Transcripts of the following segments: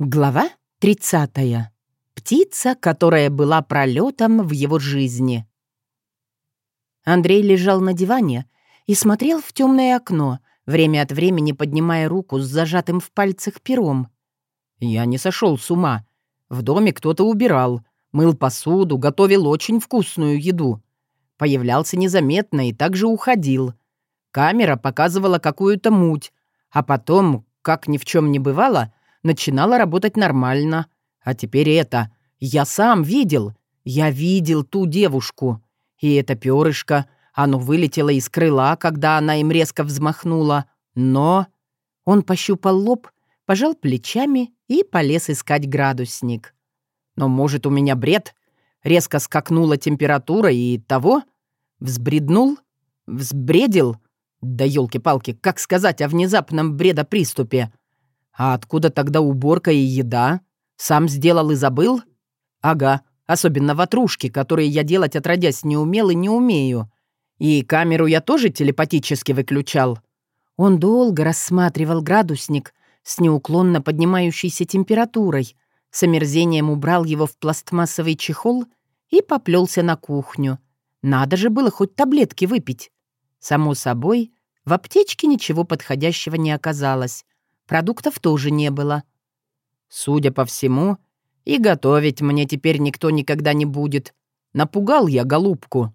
Глава 30. Птица, которая была пролетом в его жизни. Андрей лежал на диване и смотрел в темное окно, время от времени поднимая руку с зажатым в пальцах пером. Я не сошел с ума. В доме кто-то убирал, мыл посуду, готовил очень вкусную еду. Появлялся незаметно и также уходил. Камера показывала какую-то муть, а потом, как ни в чем не бывало, начинала работать нормально. А теперь это. Я сам видел. Я видел ту девушку. И это перышко, оно вылетело из крыла, когда она им резко взмахнула. Но... Он пощупал лоб, пожал плечами и полез искать градусник. Но, может, у меня бред? Резко скакнула температура и того? Взбреднул? Взбредил? Да елки-палки, как сказать о внезапном бредоприступе? А откуда тогда уборка и еда? Сам сделал и забыл? Ага, особенно ватрушки, которые я делать отродясь не умел и не умею. И камеру я тоже телепатически выключал. Он долго рассматривал градусник с неуклонно поднимающейся температурой, с омерзением убрал его в пластмассовый чехол и поплелся на кухню. Надо же было хоть таблетки выпить. Само собой, в аптечке ничего подходящего не оказалось. Продуктов тоже не было. Судя по всему, и готовить мне теперь никто никогда не будет. Напугал я голубку.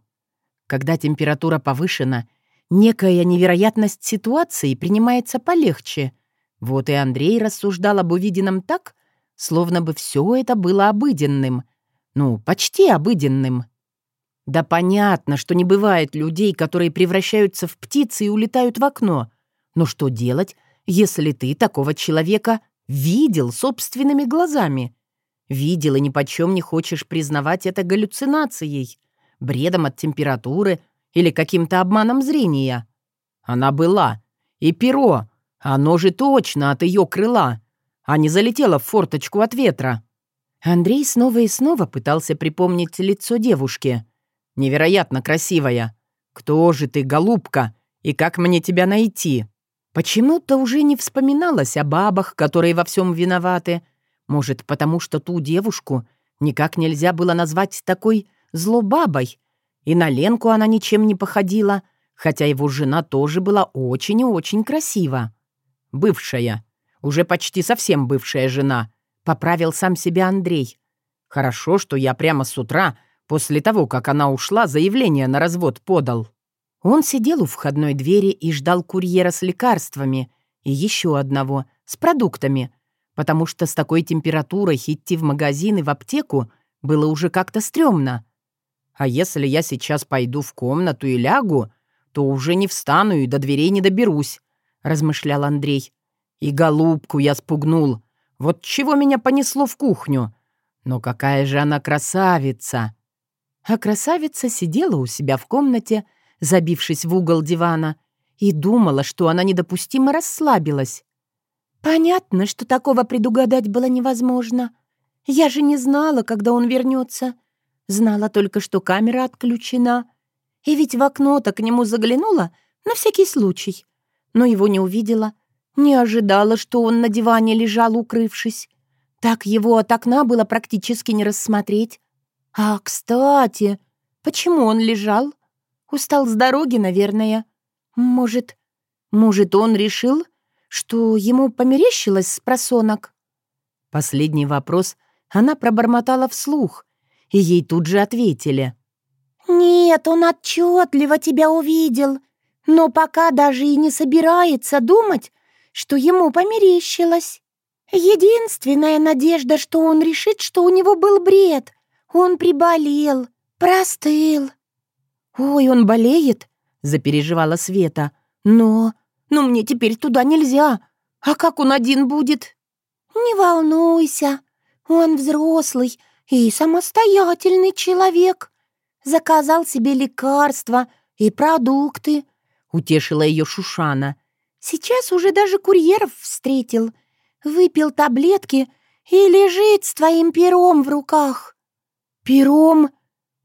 Когда температура повышена, некая невероятность ситуации принимается полегче. Вот и Андрей рассуждал об увиденном так, словно бы все это было обыденным. Ну, почти обыденным. Да понятно, что не бывает людей, которые превращаются в птицы и улетают в окно. Но что делать, если ты такого человека видел собственными глазами. Видел и ни почем не хочешь признавать это галлюцинацией, бредом от температуры или каким-то обманом зрения. Она была. И перо. Оно же точно от ее крыла, а не залетело в форточку от ветра. Андрей снова и снова пытался припомнить лицо девушки. Невероятно красивая. Кто же ты, голубка, и как мне тебя найти? Почему-то уже не вспоминалось о бабах, которые во всем виноваты. Может, потому что ту девушку никак нельзя было назвать такой злобабой. И на Ленку она ничем не походила, хотя его жена тоже была очень и очень красива. Бывшая, уже почти совсем бывшая жена, поправил сам себя Андрей. Хорошо, что я прямо с утра, после того, как она ушла, заявление на развод подал. Он сидел у входной двери и ждал курьера с лекарствами и еще одного, с продуктами, потому что с такой температурой идти в магазин и в аптеку было уже как-то стрёмно. А если я сейчас пойду в комнату и лягу, то уже не встану и до дверей не доберусь, размышлял Андрей. И голубку я спугнул. Вот чего меня понесло в кухню. Но какая же она красавица! А красавица сидела у себя в комнате, забившись в угол дивана, и думала, что она недопустимо расслабилась. Понятно, что такого предугадать было невозможно. Я же не знала, когда он вернется. Знала только, что камера отключена. И ведь в окно-то к нему заглянула на всякий случай. Но его не увидела. Не ожидала, что он на диване лежал, укрывшись. Так его от окна было практически не рассмотреть. А, кстати, почему он лежал? Устал с дороги, наверное. Может, может, он решил, что ему померещилось с просонок? Последний вопрос она пробормотала вслух, и ей тут же ответили. «Нет, он отчетливо тебя увидел, но пока даже и не собирается думать, что ему померещилось. Единственная надежда, что он решит, что у него был бред. Он приболел, простыл. «Ой, он болеет?» — запереживала Света. «Но... но мне теперь туда нельзя. А как он один будет?» «Не волнуйся. Он взрослый и самостоятельный человек. Заказал себе лекарства и продукты», — утешила ее Шушана. «Сейчас уже даже курьеров встретил. Выпил таблетки и лежит с твоим пером в руках». «Пером?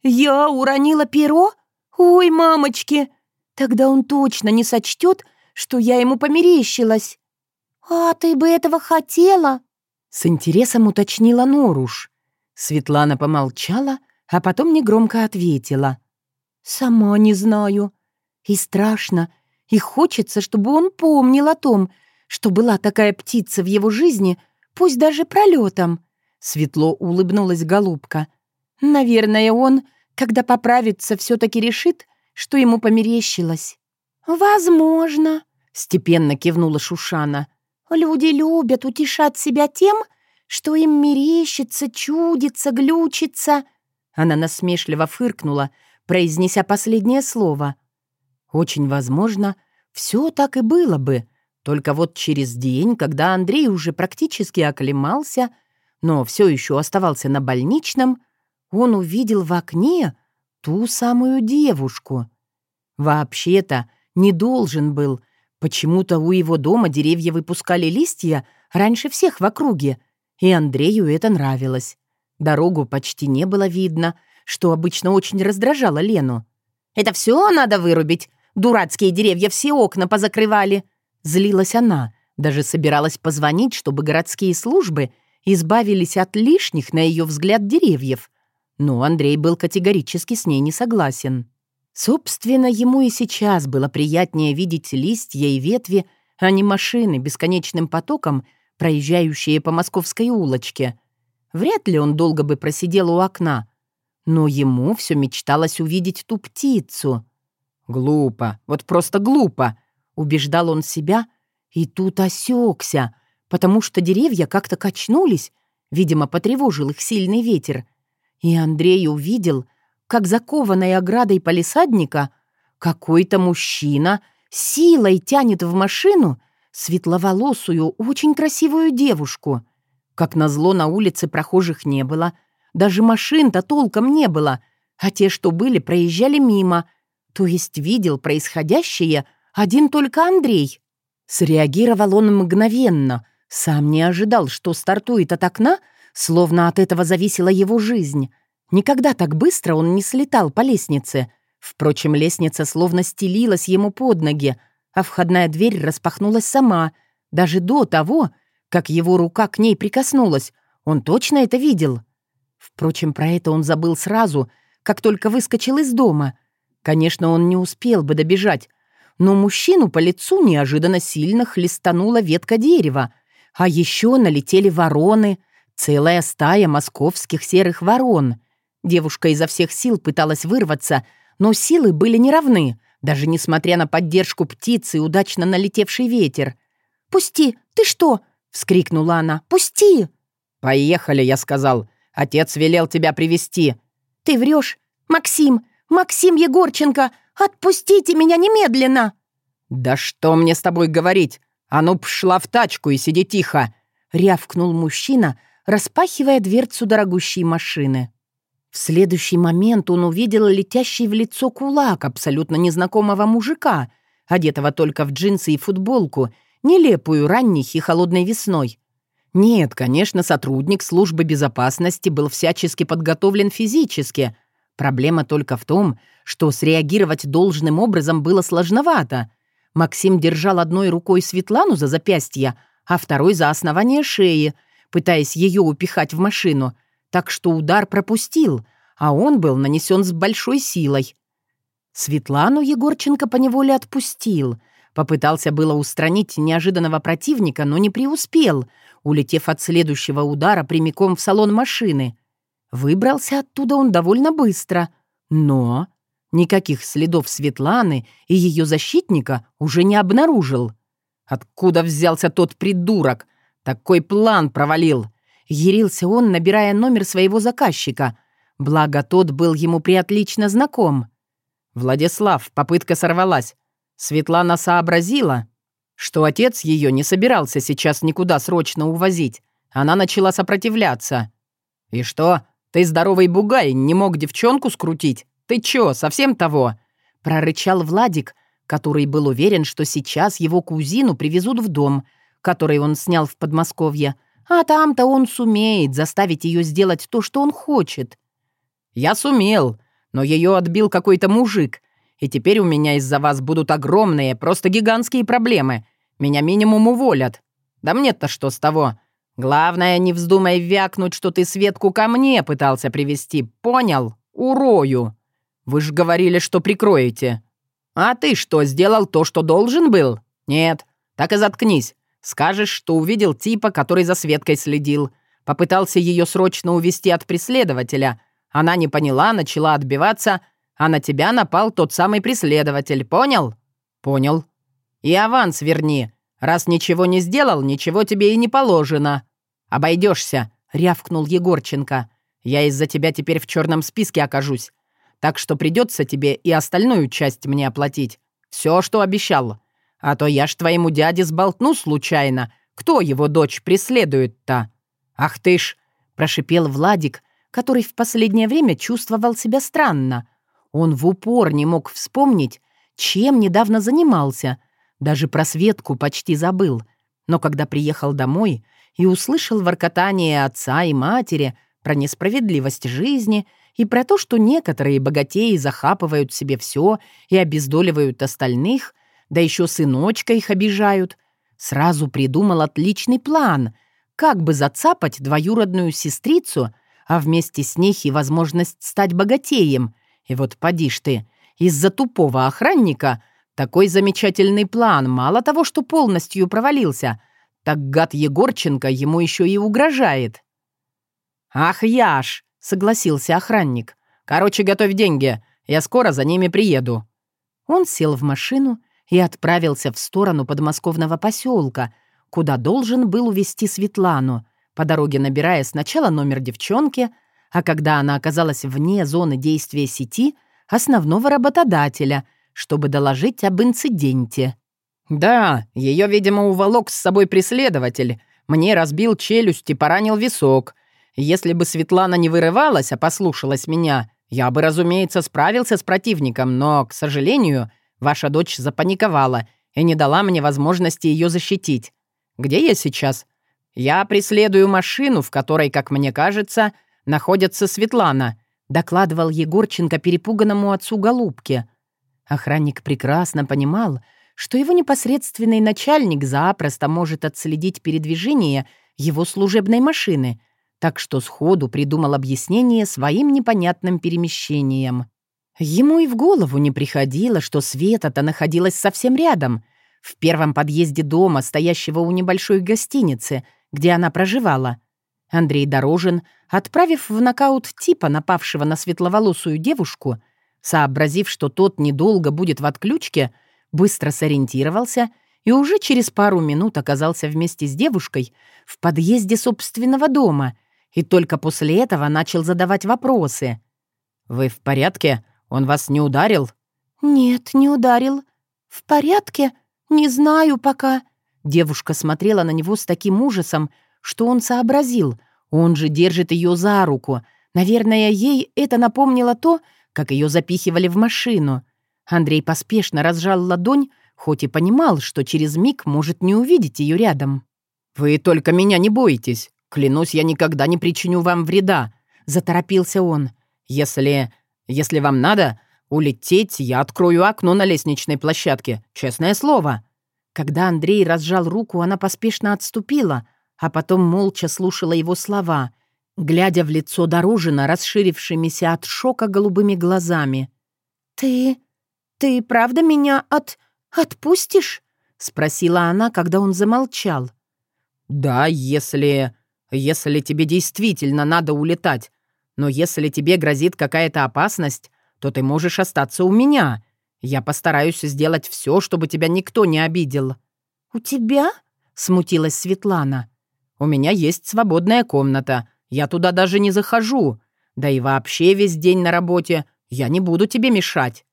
Я уронила перо?» «Ой, мамочки! Тогда он точно не сочтет, что я ему померещилась». «А ты бы этого хотела?» С интересом уточнила Норуш. Светлана помолчала, а потом негромко ответила. «Сама не знаю. И страшно, и хочется, чтобы он помнил о том, что была такая птица в его жизни, пусть даже пролетом. Светло улыбнулась голубка. Наверное, он, когда поправится, все-таки решит, что ему померещилось. «Возможно», — степенно кивнула Шушана. «Люди любят утешать себя тем, что им мерещится, чудится, глючится». Она насмешливо фыркнула, произнеся последнее слово. «Очень возможно, все так и было бы, только вот через день, когда Андрей уже практически оклемался, но все еще оставался на больничном, он увидел в окне ту самую девушку. Вообще-то не должен был. Почему-то у его дома деревья выпускали листья раньше всех в округе, и Андрею это нравилось. Дорогу почти не было видно, что обычно очень раздражало Лену. «Это все надо вырубить? Дурацкие деревья все окна позакрывали!» Злилась она, даже собиралась позвонить, чтобы городские службы избавились от лишних, на ее взгляд, деревьев. Но Андрей был категорически с ней не согласен. Собственно, ему и сейчас было приятнее видеть листья и ветви, а не машины бесконечным потоком, проезжающие по московской улочке. Вряд ли он долго бы просидел у окна. Но ему все мечталось увидеть ту птицу. «Глупо, вот просто глупо!» — убеждал он себя, и тут осекся, потому что деревья как-то качнулись, видимо, потревожил их сильный ветер. И Андрей увидел, как закованной оградой полисадника какой-то мужчина силой тянет в машину светловолосую, очень красивую девушку. Как назло, на улице прохожих не было, даже машин-то толком не было, а те, что были, проезжали мимо, то есть видел происходящее один только Андрей. Среагировал он мгновенно, сам не ожидал, что стартует от окна, словно от этого зависела его жизнь. Никогда так быстро он не слетал по лестнице. Впрочем, лестница словно стелилась ему под ноги, а входная дверь распахнулась сама, даже до того, как его рука к ней прикоснулась. Он точно это видел. Впрочем, про это он забыл сразу, как только выскочил из дома. Конечно, он не успел бы добежать, но мужчину по лицу неожиданно сильно хлестанула ветка дерева, а еще налетели вороны, целая стая московских серых ворон. Девушка изо всех сил пыталась вырваться, но силы были неравны, даже несмотря на поддержку птицы и удачно налетевший ветер. «Пусти! Ты что?» — вскрикнула она. «Пусти!» «Поехали», — я сказал. «Отец велел тебя привести «Ты врешь! Максим! Максим Егорченко! Отпустите меня немедленно!» «Да что мне с тобой говорить? А ну, пшла в тачку и сиди тихо!» — рявкнул мужчина, распахивая дверцу дорогущей машины. В следующий момент он увидел летящий в лицо кулак абсолютно незнакомого мужика, одетого только в джинсы и футболку, нелепую ранних и холодной весной. Нет, конечно, сотрудник службы безопасности был всячески подготовлен физически. Проблема только в том, что среагировать должным образом было сложновато. Максим держал одной рукой Светлану за запястье, а второй за основание шеи, пытаясь ее упихать в машину, так что удар пропустил, а он был нанесен с большой силой. Светлану Егорченко поневоле отпустил. Попытался было устранить неожиданного противника, но не преуспел, улетев от следующего удара прямиком в салон машины. Выбрался оттуда он довольно быстро, но Никаких следов Светланы и ее защитника уже не обнаружил. Откуда взялся тот придурок? Такой план провалил. Ярился он, набирая номер своего заказчика. Благо, тот был ему приотлично знаком. Владислав, попытка сорвалась. Светлана сообразила, что отец ее не собирался сейчас никуда срочно увозить. Она начала сопротивляться. «И что, ты здоровый бугай, не мог девчонку скрутить?» «Ты чё, совсем того?» — прорычал Владик, который был уверен, что сейчас его кузину привезут в дом, который он снял в Подмосковье, а там-то он сумеет заставить ее сделать то, что он хочет. «Я сумел, но ее отбил какой-то мужик, и теперь у меня из-за вас будут огромные, просто гигантские проблемы. Меня минимум уволят. Да мне-то что с того? Главное, не вздумай вякнуть, что ты Светку ко мне пытался привести, понял? Урою. Вы ж говорили, что прикроете. А ты что, сделал то, что должен был? Нет. Так и заткнись. Скажешь, что увидел типа, который за Светкой следил. Попытался ее срочно увести от преследователя. Она не поняла, начала отбиваться, а на тебя напал тот самый преследователь, понял? Понял. И аванс верни. Раз ничего не сделал, ничего тебе и не положено. Обойдешься, рявкнул Егорченко. Я из-за тебя теперь в черном списке окажусь. Так что придется тебе и остальную часть мне оплатить. Все, что обещал. А то я ж твоему дяде сболтну случайно. Кто его дочь преследует-то? Ах ты ж!» — прошипел Владик, который в последнее время чувствовал себя странно. Он в упор не мог вспомнить, чем недавно занимался. Даже про Светку почти забыл. Но когда приехал домой и услышал воркотание отца и матери про несправедливость жизни и про то, что некоторые богатеи захапывают себе все и обездоливают остальных, да еще сыночка их обижают, сразу придумал отличный план, как бы зацапать двоюродную сестрицу, а вместе с ней и возможность стать богатеем. И вот поди ж ты, из-за тупого охранника такой замечательный план мало того, что полностью провалился, так гад Егорченко ему еще и угрожает. «Ах, Яш!» — согласился охранник. «Короче, готовь деньги, я скоро за ними приеду». Он сел в машину и отправился в сторону подмосковного поселка, куда должен был увезти Светлану, по дороге набирая сначала номер девчонки, а когда она оказалась вне зоны действия сети, основного работодателя, чтобы доложить об инциденте. «Да, ее, видимо, уволок с собой преследователь. Мне разбил челюсть и поранил висок. Если бы Светлана не вырывалась, а послушалась меня, я бы, разумеется, справился с противником, но, к сожалению, ваша дочь запаниковала и не дала мне возможности ее защитить. Где я сейчас? Я преследую машину, в которой, как мне кажется, находится Светлана», — докладывал Егорченко перепуганному отцу Голубке. Охранник прекрасно понимал, что его непосредственный начальник запросто может отследить передвижение его служебной машины, так что сходу придумал объяснение своим непонятным перемещением. Ему и в голову не приходило, что Света-то находилась совсем рядом — в первом подъезде дома, стоящего у небольшой гостиницы, где она проживала. Андрей Дорожин, отправив в нокаут типа, напавшего на светловолосую девушку, сообразив, что тот недолго будет в отключке, быстро сориентировался и уже через пару минут оказался вместе с девушкой в подъезде собственного дома и только после этого начал задавать вопросы. «Вы в порядке? Он вас не ударил?» «Нет, не ударил. В порядке?» «Не знаю пока». Девушка смотрела на него с таким ужасом, что он сообразил. Он же держит ее за руку. Наверное, ей это напомнило то, как ее запихивали в машину. Андрей поспешно разжал ладонь, хоть и понимал, что через миг может не увидеть ее рядом. «Вы только меня не бойтесь. Клянусь, я никогда не причиню вам вреда», — заторопился он. «Если... если вам надо, Улететь я открою окно на лестничной площадке, честное слово». Когда Андрей разжал руку, она поспешно отступила, а потом молча слушала его слова, глядя в лицо Дорожина, расширившимися от шока голубыми глазами. «Ты... ты правда меня от... отпустишь?» — спросила она, когда он замолчал. «Да, если... если тебе действительно надо улетать. Но если тебе грозит какая-то опасность, то ты можешь остаться у меня. Я постараюсь сделать все, чтобы тебя никто не обидел». «У тебя?» — смутилась Светлана. «У меня есть свободная комната. Я туда даже не захожу. Да и вообще весь день на работе. Я не буду тебе мешать».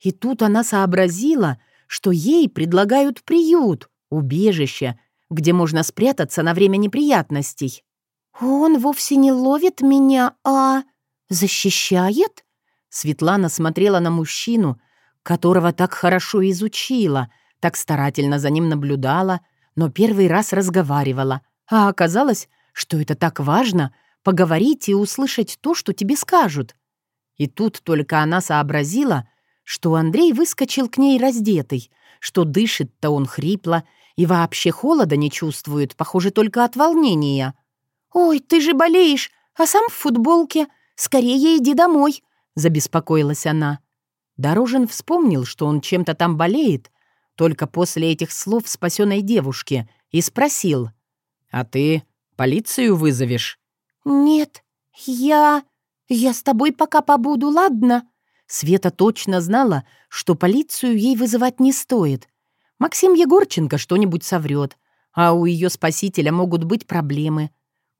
И тут она сообразила, что ей предлагают приют, убежище, где можно спрятаться на время неприятностей. «Он вовсе не ловит меня, а защищает?» Светлана смотрела на мужчину, которого так хорошо изучила, так старательно за ним наблюдала, но первый раз разговаривала. А оказалось, что это так важно — поговорить и услышать то, что тебе скажут. И тут только она сообразила, что Андрей выскочил к ней раздетый, что дышит-то он хрипло, И вообще холода не чувствует, похоже, только от волнения. «Ой, ты же болеешь, а сам в футболке. Скорее иди домой», — забеспокоилась она. Дорожин вспомнил, что он чем-то там болеет, только после этих слов спасенной девушки, и спросил. «А ты полицию вызовешь?» «Нет, я... я с тобой пока побуду, ладно?» Света точно знала, что полицию ей вызывать не стоит. Максим Егорченко что-нибудь соврет, а у ее спасителя могут быть проблемы.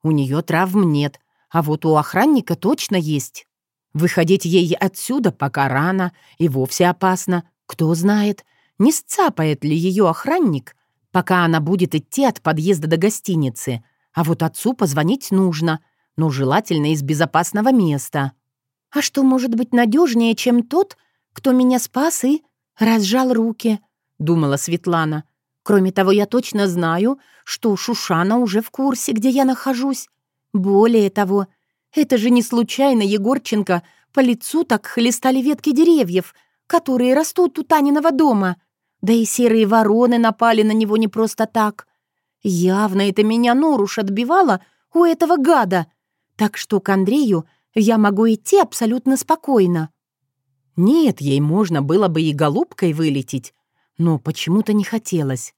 У нее травм нет, а вот у охранника точно есть. Выходить ей отсюда пока рано и вовсе опасно. Кто знает, не сцапает ли ее охранник, пока она будет идти от подъезда до гостиницы. А вот отцу позвонить нужно, но желательно из безопасного места. А что может быть надежнее, чем тот, кто меня спас и разжал руки?» — думала Светлана. «Кроме того, я точно знаю, что Шушана уже в курсе, где я нахожусь. Более того, это же не случайно Егорченко по лицу так хлестали ветки деревьев, которые растут у Таниного дома. Да и серые вороны напали на него не просто так. Явно это меня Норуш отбивала у этого гада. Так что к Андрею я могу идти абсолютно спокойно». Нет, ей можно было бы и голубкой вылететь, но почему-то не хотелось.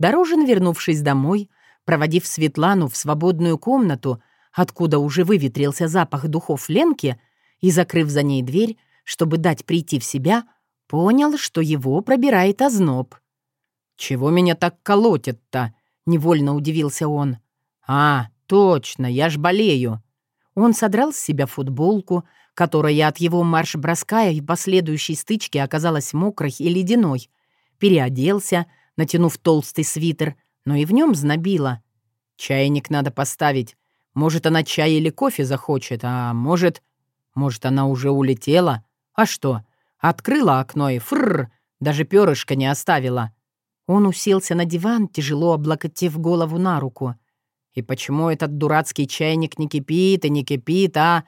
Дорожин, вернувшись домой, проводив Светлану в свободную комнату, откуда уже выветрился запах духов Ленки, и, закрыв за ней дверь, чтобы дать прийти в себя, понял, что его пробирает озноб. «Чего меня так колотит-то?» — невольно удивился он. «А, точно, я ж болею. Он содрал с себя футболку, которая от его марш-броска и последующей стычки оказалась мокрой и ледяной, переоделся, натянув толстый свитер, но и в нем знобило. «Чайник надо поставить. Может, она чай или кофе захочет, а может... Может, она уже улетела? А что? Открыла окно и фррр, даже перышко не оставила». Он уселся на диван, тяжело облокотив голову на руку. И почему этот дурацкий чайник не кипит и не кипит, а...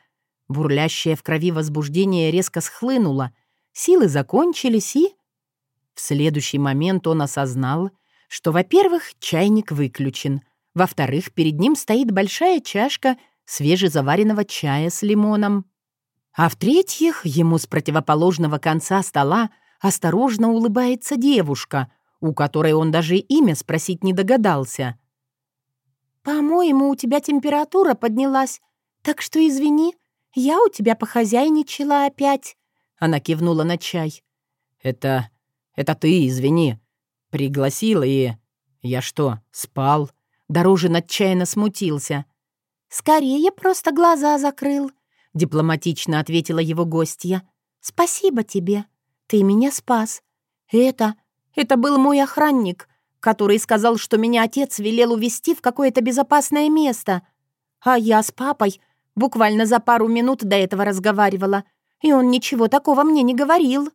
Бурлящее в крови возбуждение резко схлынуло, силы закончились и... В следующий момент он осознал, что, во-первых, чайник выключен, во-вторых, перед ним стоит большая чашка свежезаваренного чая с лимоном, а в-третьих, ему с противоположного конца стола осторожно улыбается девушка, у которой он даже имя спросить не догадался — «По-моему, у тебя температура поднялась, так что извини, я у тебя похозяйничала опять». Она кивнула на чай. «Это... это ты, извини. Пригласила и... Я что, спал?» Дорожин отчаянно смутился. «Скорее просто глаза закрыл», — дипломатично ответила его гостья. «Спасибо тебе. Ты меня спас. Это... это был мой охранник который сказал, что меня отец велел увезти в какое-то безопасное место. А я с папой буквально за пару минут до этого разговаривала, и он ничего такого мне не говорил».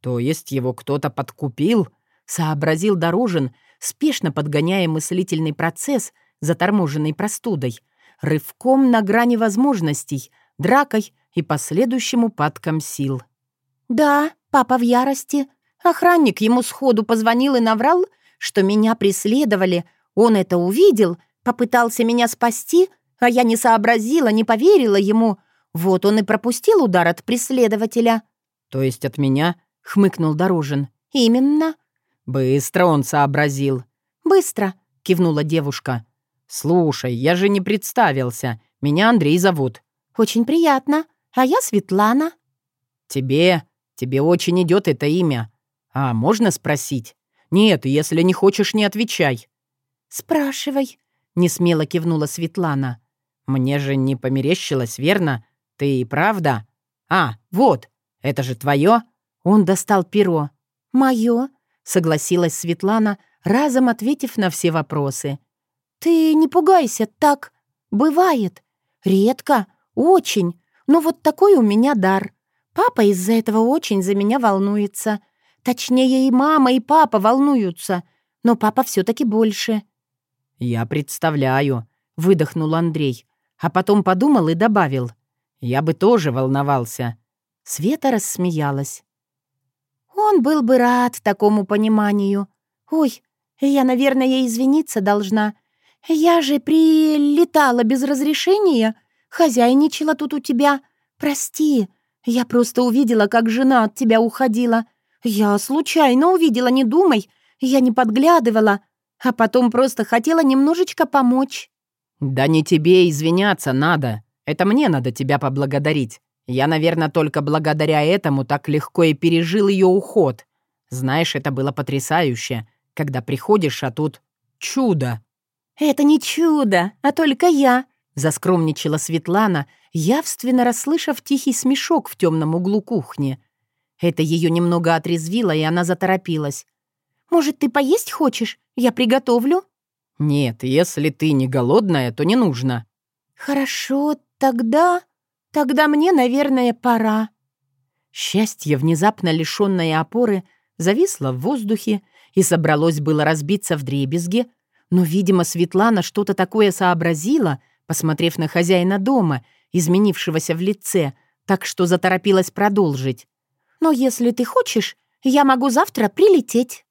«То есть его кто-то подкупил?» — сообразил Дорожин, спешно подгоняя мыслительный процесс, заторможенный простудой, рывком на грани возможностей, дракой и последующим упадком сил. «Да, папа в ярости. Охранник ему сходу позвонил и наврал, что меня преследовали, он это увидел, попытался меня спасти, а я не сообразила, не поверила ему. Вот он и пропустил удар от преследователя». «То есть от меня?» — хмыкнул Дорожин. «Именно». «Быстро он сообразил». «Быстро», — кивнула девушка. «Слушай, я же не представился. Меня Андрей зовут». «Очень приятно. А я Светлана». «Тебе... тебе очень идет это имя. А можно спросить?» «Нет, если не хочешь, не отвечай». «Спрашивай», — несмело кивнула Светлана. «Мне же не померещилось, верно? Ты и правда? А, вот, это же твое?» Он достал перо. «Мое», — согласилась Светлана, разом ответив на все вопросы. «Ты не пугайся, так бывает. Редко, очень, но вот такой у меня дар. Папа из-за этого очень за меня волнуется. Точнее, и мама, и папа волнуются, но папа все таки больше». «Я представляю», — выдохнул Андрей, а потом подумал и добавил. «Я бы тоже волновался». Света рассмеялась. «Он был бы рад такому пониманию. Ой, Я, наверное, извиниться должна. Я же прилетала без разрешения, хозяйничала тут у тебя. Прости, я просто увидела, как жена от тебя уходила. Я случайно увидела, не думай. Я не подглядывала, а потом просто хотела немножечко помочь». «Да не тебе извиняться надо. Это мне надо тебя поблагодарить. Я, наверное, только благодаря этому так легко и пережил ее уход. Знаешь, это было потрясающе, когда приходишь, а тут чудо». «Это не чудо, а только я», — заскромничала Светлана, явственно расслышав тихий смешок в темном углу кухни. Это ее немного отрезвило, и она заторопилась. «Может, ты поесть хочешь? Я приготовлю?» «Нет, если ты не голодная, то не нужно». «Хорошо, тогда...» Тогда мне, наверное, пора». Счастье, внезапно лишённое опоры, зависло в воздухе и собралось было разбиться в дребезги, но, видимо, Светлана что-то такое сообразила, посмотрев на хозяина дома, изменившегося в лице, так что заторопилась продолжить. «Но если ты хочешь, я могу завтра прилететь».